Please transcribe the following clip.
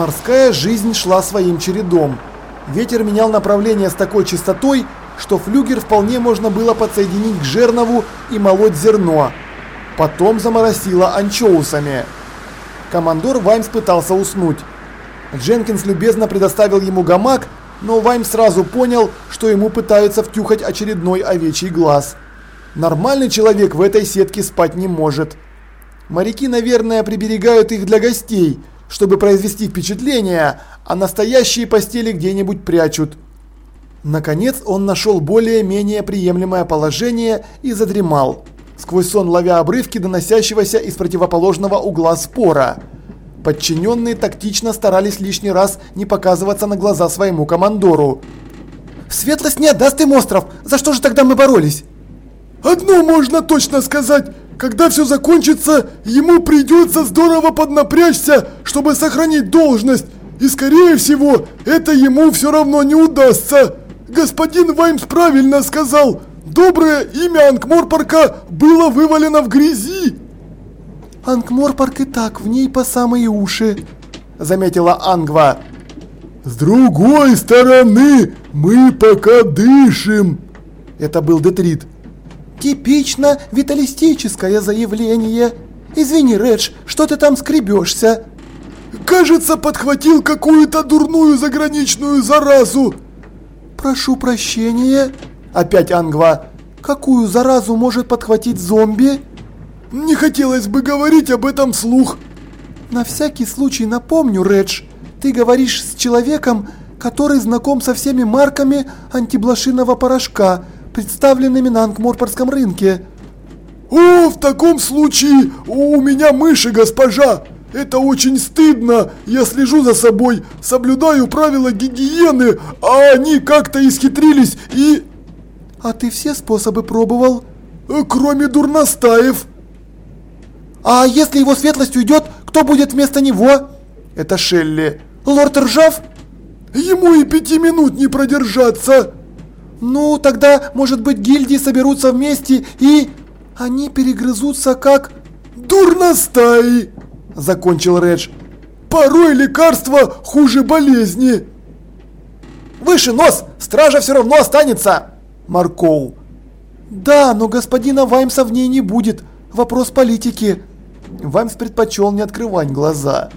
Морская жизнь шла своим чередом. Ветер менял направление с такой частотой, что флюгер вполне можно было подсоединить к жернову и молоть зерно. Потом заморосило анчоусами. Командор Ваймс пытался уснуть. Дженкинс любезно предоставил ему гамак, но Ваймс сразу понял, что ему пытаются втюхать очередной овечий глаз. Нормальный человек в этой сетке спать не может. Моряки, наверное, приберегают их для гостей, чтобы произвести впечатление, а настоящие постели где-нибудь прячут. Наконец он нашел более-менее приемлемое положение и задремал, сквозь сон ловя обрывки доносящегося из противоположного угла спора. Подчиненные тактично старались лишний раз не показываться на глаза своему командору. «Светлость не отдаст им остров! За что же тогда мы боролись?» «Одно можно точно сказать! Когда все закончится, ему придется здорово поднапрячься, чтобы сохранить должность, и скорее всего, это ему все равно не удастся!» Господин Ваймс правильно сказал. Доброе имя Анкморпарка было вывалено в грязи. Анкморпарк и так в ней по самые уши, заметила Ангва. С другой стороны, мы пока дышим. Это был Детрит. Типично виталистическое заявление. Извини, Редж, что ты там скребешься? Кажется, подхватил какую-то дурную заграничную заразу. «Прошу прощения!» Опять Ангва. «Какую заразу может подхватить зомби?» «Не хотелось бы говорить об этом вслух!» «На всякий случай напомню, Редж, ты говоришь с человеком, который знаком со всеми марками антиблошиного порошка, представленными на Ангморпорском рынке». «О, в таком случае у меня мыши, госпожа!» Это очень стыдно. Я слежу за собой, соблюдаю правила гигиены, а они как-то исхитрились и... А ты все способы пробовал? Э, кроме дурностаев. А если его светлость уйдет, кто будет вместо него? Это Шелли. Лорд Ржав? Ему и пяти минут не продержаться. Ну, тогда, может быть, гильдии соберутся вместе и... Они перегрызутся как... Дурностаи! закончил Редж. Порой лекарство хуже болезни. Выше нос, стража все равно останется. Маркоу. Да, но господина Ваймса в ней не будет. Вопрос политики. Ваймс предпочел не открывать глаза.